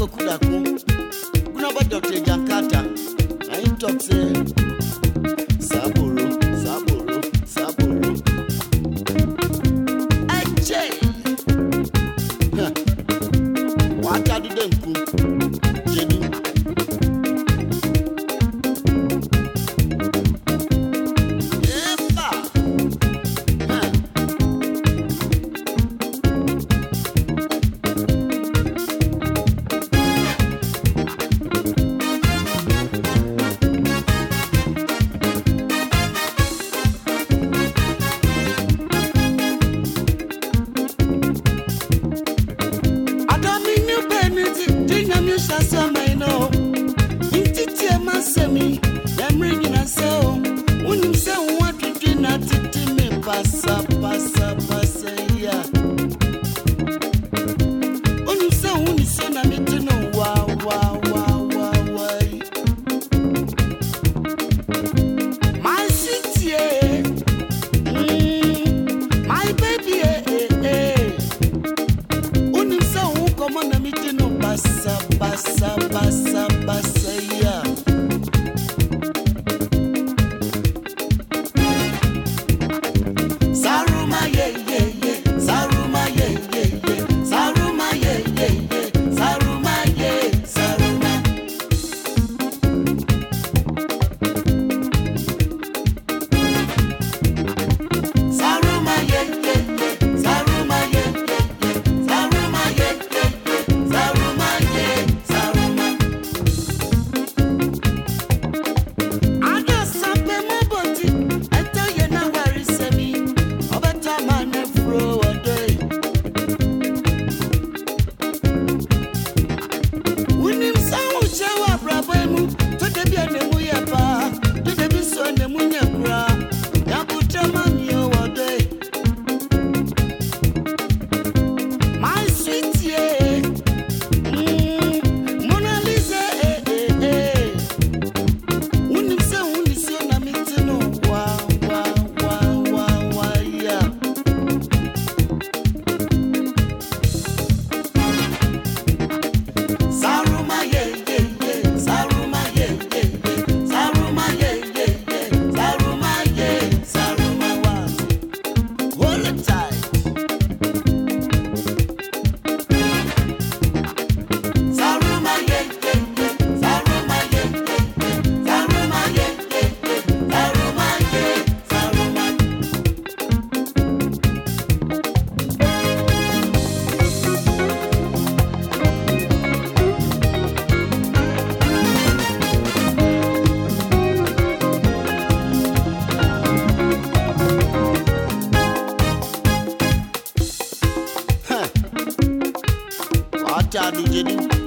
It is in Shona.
kwekudako kunabadr jankata aitokse do, do, do.